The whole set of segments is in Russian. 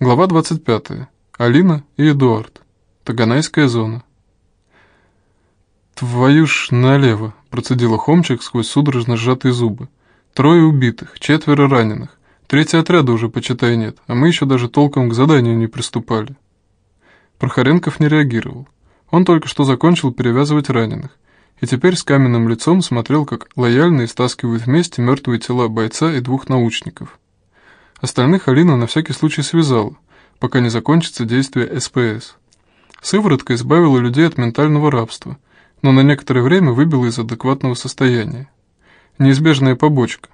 Глава 25. Алина и Эдуард. Таганайская зона. «Твою ж налево!» – процедила Хомчик сквозь судорожно сжатые зубы. «Трое убитых, четверо раненых. Третий отряда уже, почитай, нет, а мы еще даже толком к заданию не приступали». Прохоренков не реагировал. Он только что закончил перевязывать раненых, и теперь с каменным лицом смотрел, как лояльно стаскивают вместе мертвые тела бойца и двух научников. Остальных Алина на всякий случай связала, пока не закончится действие СПС. Сыворотка избавила людей от ментального рабства, но на некоторое время выбила из адекватного состояния. Неизбежная побочка.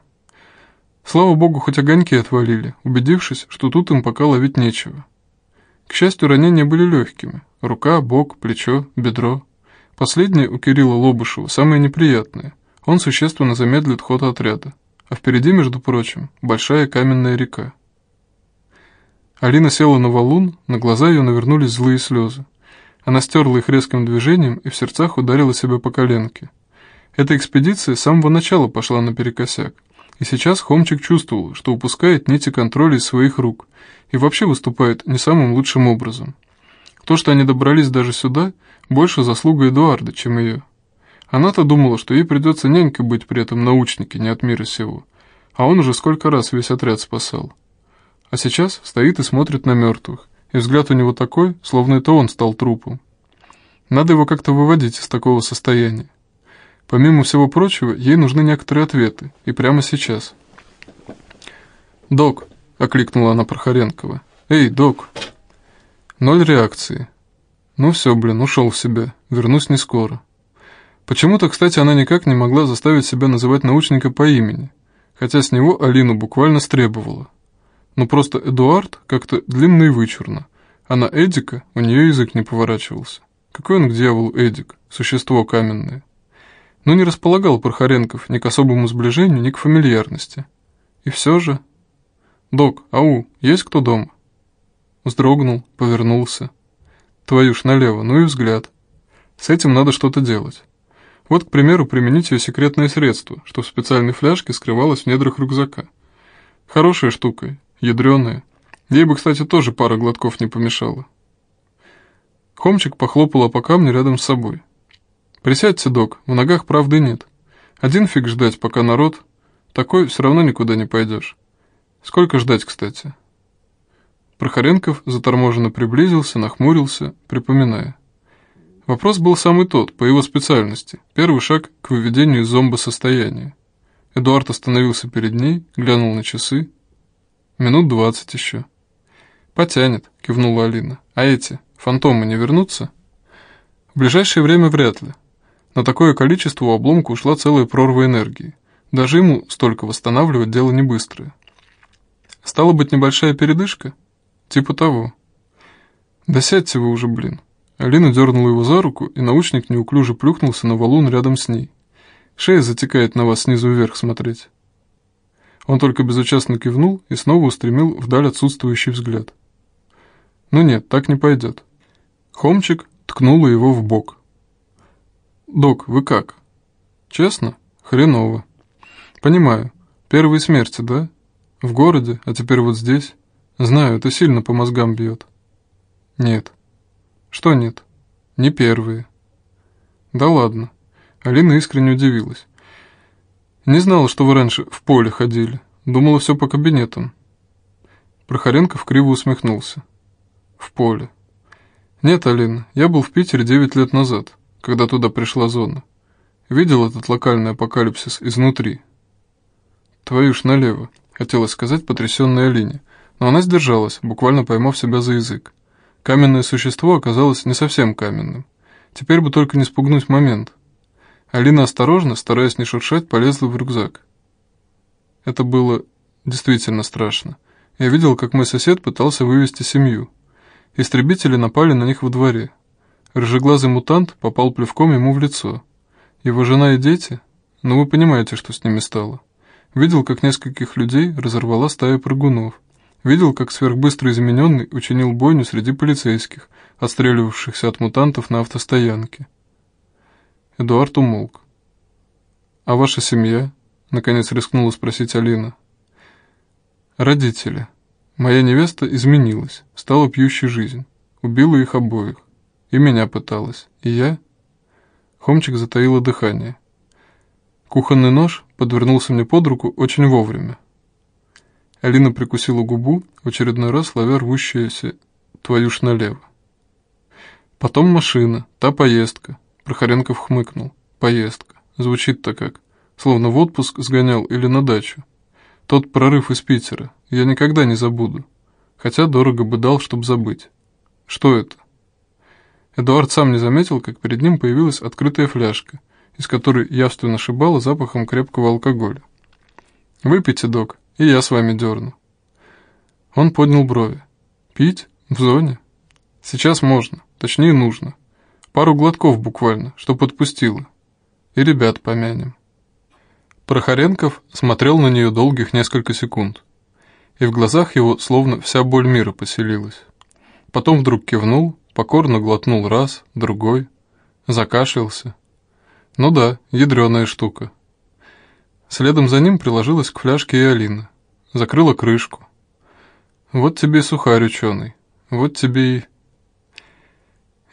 Слава богу, хоть огоньки отвалили, убедившись, что тут им пока ловить нечего. К счастью, ранения были легкими. Рука, бок, плечо, бедро. Последнее у Кирилла Лобышева самое неприятное. Он существенно замедлит ход отряда а впереди, между прочим, большая каменная река. Алина села на валун, на глаза ее навернулись злые слезы. Она стерла их резким движением и в сердцах ударила себя по коленке. Эта экспедиция с самого начала пошла наперекосяк, и сейчас Хомчик чувствовал, что упускает нити контроля из своих рук и вообще выступает не самым лучшим образом. То, что они добрались даже сюда, больше заслуга Эдуарда, чем ее. Она-то думала, что ей придется нянькой быть при этом научнике, не от мира сего. А он уже сколько раз весь отряд спасал. А сейчас стоит и смотрит на мертвых, и взгляд у него такой, словно это он стал трупом. Надо его как-то выводить из такого состояния. Помимо всего прочего, ей нужны некоторые ответы, и прямо сейчас. «Док», — окликнула она Прохоренкова. «Эй, док!» Ноль реакции. Ну все, блин, ушел в себя. Вернусь не скоро. Почему-то, кстати, она никак не могла заставить себя называть научника по имени, хотя с него Алину буквально стребовала. Но просто Эдуард как-то длинно и вычурно, а на Эдика у нее язык не поворачивался. Какой он к дьяволу Эдик, существо каменное. Но не располагал Прохоренков ни к особому сближению, ни к фамильярности. И все же... «Док, ау, есть кто дома?» Вздрогнул, повернулся. Твою ж налево, ну и взгляд. С этим надо что-то делать. Вот, к примеру, применить ее секретное средство, что в специальной фляжке скрывалось в недрах рюкзака. Хорошая штука, ядреная. Ей бы, кстати, тоже пара глотков не помешала. Хомчик похлопала по камню рядом с собой. «Присядьте, док, в ногах правды нет. Один фиг ждать, пока народ. Такой все равно никуда не пойдешь. Сколько ждать, кстати?» Прохоренков заторможенно приблизился, нахмурился, припоминая. Вопрос был самый тот, по его специальности, первый шаг к выведению из зомбо-состояния. Эдуард остановился перед ней, глянул на часы. Минут двадцать еще. «Потянет», — кивнула Алина. «А эти, фантомы, не вернутся?» «В ближайшее время вряд ли. На такое количество у обломка ушла целая прорва энергии. Даже ему столько восстанавливать дело не быстрое. Стала быть небольшая передышка? Типа того. Да сядьте вы уже, блин. Алина дернула его за руку, и научник неуклюже плюхнулся на валун рядом с ней. Шея затекает на вас снизу вверх смотреть. Он только безучастно кивнул и снова устремил вдаль отсутствующий взгляд. Ну нет, так не пойдет. Хомчик ткнула его в бок. «Док, вы как?» «Честно? Хреново. Понимаю. Первые смерти, да? В городе, а теперь вот здесь? Знаю, это сильно по мозгам бьет». «Нет». Что нет? Не первые. Да ладно. Алина искренне удивилась. Не знала, что вы раньше в поле ходили. Думала, все по кабинетам. Прохоренков криво усмехнулся. В поле. Нет, Алина, я был в Питере девять лет назад, когда туда пришла зона. Видел этот локальный апокалипсис изнутри. Твою ж налево, хотела сказать потрясенная Алине, но она сдержалась, буквально поймав себя за язык. Каменное существо оказалось не совсем каменным. Теперь бы только не спугнуть момент. Алина осторожно, стараясь не шуршать, полезла в рюкзак. Это было действительно страшно. Я видел, как мой сосед пытался вывести семью. Истребители напали на них во дворе. Рыжеглазый мутант попал плевком ему в лицо. Его жена и дети, ну вы понимаете, что с ними стало. Видел, как нескольких людей разорвала стая прыгунов. Видел, как сверхбыстро измененный учинил бойню среди полицейских, отстреливавшихся от мутантов на автостоянке. Эдуард умолк. «А ваша семья?» — наконец рискнула спросить Алина. «Родители. Моя невеста изменилась, стала пьющей жизнь, убила их обоих. И меня пыталась. И я... Хомчик затаила дыхание. Кухонный нож подвернулся мне под руку очень вовремя. Алина прикусила губу, в очередной раз ловя рвущееся «твою ж налево». Потом машина, та поездка. Прохоренков хмыкнул. Поездка. Звучит-то как. Словно в отпуск сгонял или на дачу. Тот прорыв из Питера. Я никогда не забуду. Хотя дорого бы дал, чтобы забыть. Что это? Эдуард сам не заметил, как перед ним появилась открытая фляжка, из которой явственно шибало запахом крепкого алкоголя. «Выпейте, док, и я с вами дерну». Он поднял брови. «Пить? В зоне? Сейчас можно, точнее нужно. Пару глотков буквально, что подпустило. И ребят помянем». Прохоренков смотрел на нее долгих несколько секунд, и в глазах его словно вся боль мира поселилась. Потом вдруг кивнул, покорно глотнул раз, другой, закашлялся. Ну да, ядреная штука. Следом за ним приложилась к фляжке и Алина, закрыла крышку. Вот тебе и сухарь ученый, вот тебе и...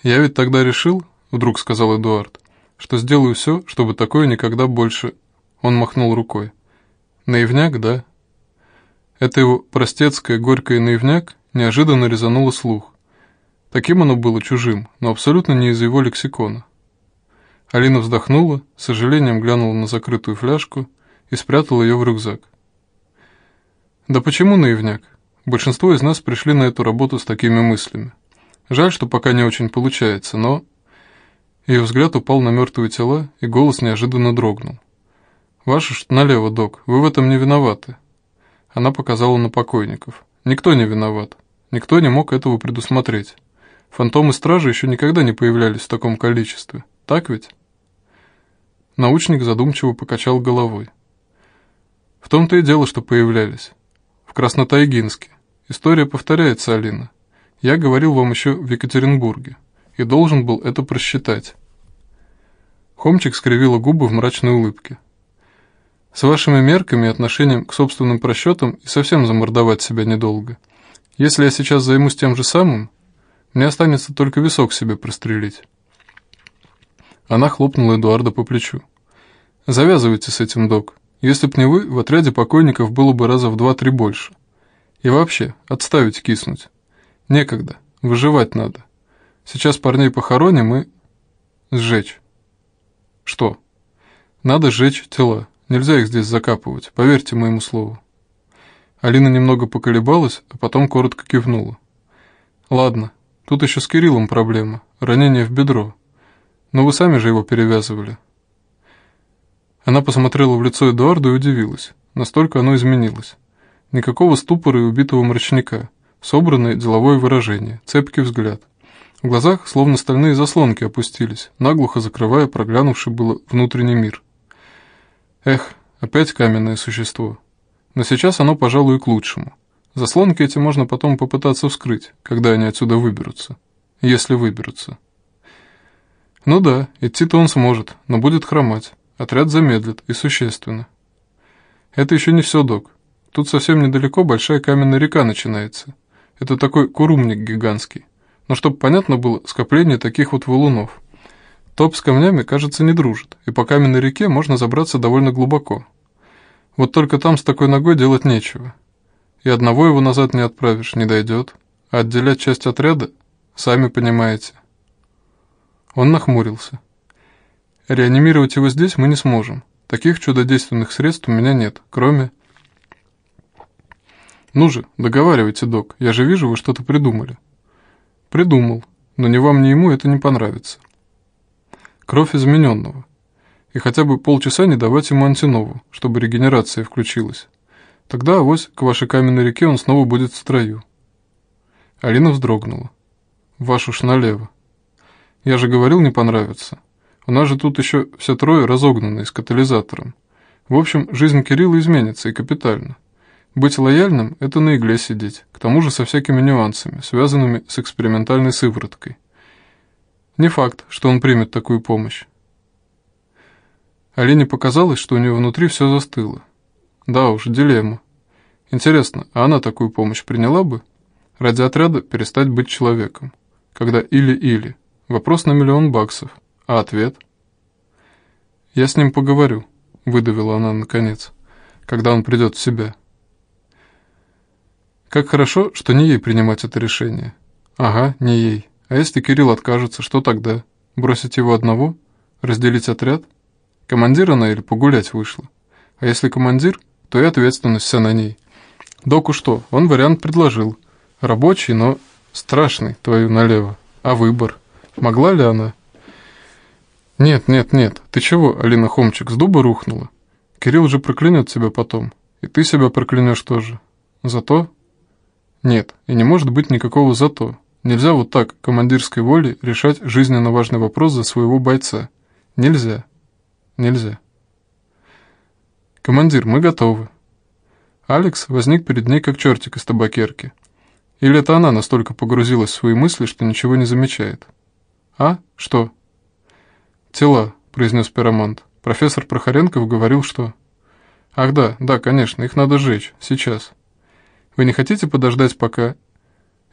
«Я ведь тогда решил, — вдруг сказал Эдуард, — что сделаю все, чтобы такое никогда больше он махнул рукой. «Наивняк, да?» Это его простецкое, горькое наивняк неожиданно резануло слух. Таким оно было чужим, но абсолютно не из его лексикона. Алина вздохнула, с сожалением глянула на закрытую фляжку и спрятала ее в рюкзак. «Да почему наивняк? Большинство из нас пришли на эту работу с такими мыслями. Жаль, что пока не очень получается, но...» Ее взгляд упал на мертвые тела, и голос неожиданно дрогнул. «Ваша ж налево, док, вы в этом не виноваты». Она показала на покойников. «Никто не виноват. Никто не мог этого предусмотреть. Фантомы стражи еще никогда не появлялись в таком количестве. Так ведь?» Научник задумчиво покачал головой. «В том-то и дело, что появлялись. В Краснотайгинске. История повторяется, Алина. Я говорил вам еще в Екатеринбурге и должен был это просчитать». Хомчик скривила губы в мрачной улыбке. С вашими мерками и отношением к собственным просчетам и совсем замордовать себя недолго. Если я сейчас займусь тем же самым, мне останется только висок себе прострелить». Она хлопнула Эдуарда по плечу. «Завязывайте с этим, док. Если б не вы, в отряде покойников было бы раза в два-три больше. И вообще, отставить киснуть. Некогда, выживать надо. Сейчас парней похороним и... сжечь». «Что?» «Надо сжечь тела. Нельзя их здесь закапывать, поверьте моему слову». Алина немного поколебалась, а потом коротко кивнула. «Ладно, тут еще с Кириллом проблема, ранение в бедро. Но вы сами же его перевязывали». Она посмотрела в лицо Эдуарда и удивилась. Настолько оно изменилось. Никакого ступора и убитого мрачника. Собранное деловое выражение, цепкий взгляд. В глазах словно стальные заслонки опустились, наглухо закрывая проглянувший было внутренний мир. Эх, опять каменное существо. Но сейчас оно, пожалуй, к лучшему. Заслонки эти можно потом попытаться вскрыть, когда они отсюда выберутся. Если выберутся. Ну да, идти-то он сможет, но будет хромать. Отряд замедлит, и существенно. Это еще не все, док. Тут совсем недалеко большая каменная река начинается. Это такой курумник гигантский. Но чтобы понятно было, скопление таких вот валунов. Топ с камнями, кажется, не дружит, и по каменной реке можно забраться довольно глубоко. Вот только там с такой ногой делать нечего. И одного его назад не отправишь, не дойдет. А отделять часть отряда, сами понимаете. Он нахмурился. Реанимировать его здесь мы не сможем. Таких чудодейственных средств у меня нет, кроме... Ну же, договаривайте, док, я же вижу, вы что-то придумали. Придумал, но ни вам, ни ему это не понравится. Кровь измененного. И хотя бы полчаса не давать ему антинову, чтобы регенерация включилась. Тогда, авось, к вашей каменной реке он снова будет в строю. Алина вздрогнула. Ваш уж налево. Я же говорил, не понравится. У нас же тут еще все трое разогнанные с катализатором. В общем, жизнь Кирилла изменится и капитально. Быть лояльным – это на игле сидеть, к тому же со всякими нюансами, связанными с экспериментальной сывороткой. Не факт, что он примет такую помощь. Алине показалось, что у нее внутри все застыло. Да уж, дилемма. Интересно, а она такую помощь приняла бы? Ради отряда перестать быть человеком. Когда или-или. Вопрос на миллион баксов. А ответ? «Я с ним поговорю», — выдавила она наконец, когда он придет в себя. Как хорошо, что не ей принимать это решение. Ага, не ей. А если Кирилл откажется, что тогда? Бросить его одного? Разделить отряд? Командир она или погулять вышла? А если командир, то и ответственность вся на ней. Доку что? Он вариант предложил. Рабочий, но страшный, твою налево. А выбор? Могла ли она? Нет, нет, нет. Ты чего, Алина Хомчик, с дуба рухнула? Кирилл же проклянет тебя потом. И ты себя проклянешь тоже. Зато? Нет, и не может быть никакого зато. Нельзя вот так, командирской волей, решать жизненно важный вопрос за своего бойца. Нельзя. Нельзя. «Командир, мы готовы». Алекс возник перед ней как чертик из табакерки. Или это она настолько погрузилась в свои мысли, что ничего не замечает? «А? Что?» «Тела», — произнес пиромант. «Профессор Прохоренков говорил, что...» «Ах да, да, конечно, их надо сжечь, сейчас». «Вы не хотите подождать, пока...»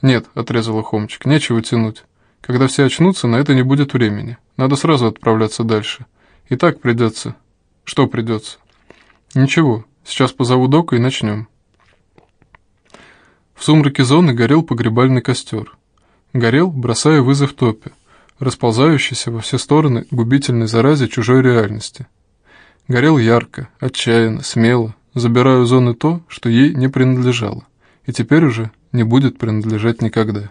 «Нет», — отрезала Хомчик, — «нечего тянуть. Когда все очнутся, на это не будет времени. Надо сразу отправляться дальше. И так придется...» «Что придется?» «Ничего, сейчас позову Дока и начнем». В сумраке зоны горел погребальный костер. Горел, бросая вызов топе, расползающейся во все стороны губительной заразе чужой реальности. Горел ярко, отчаянно, смело, забирая у зоны то, что ей не принадлежало, и теперь уже не будет принадлежать никогда.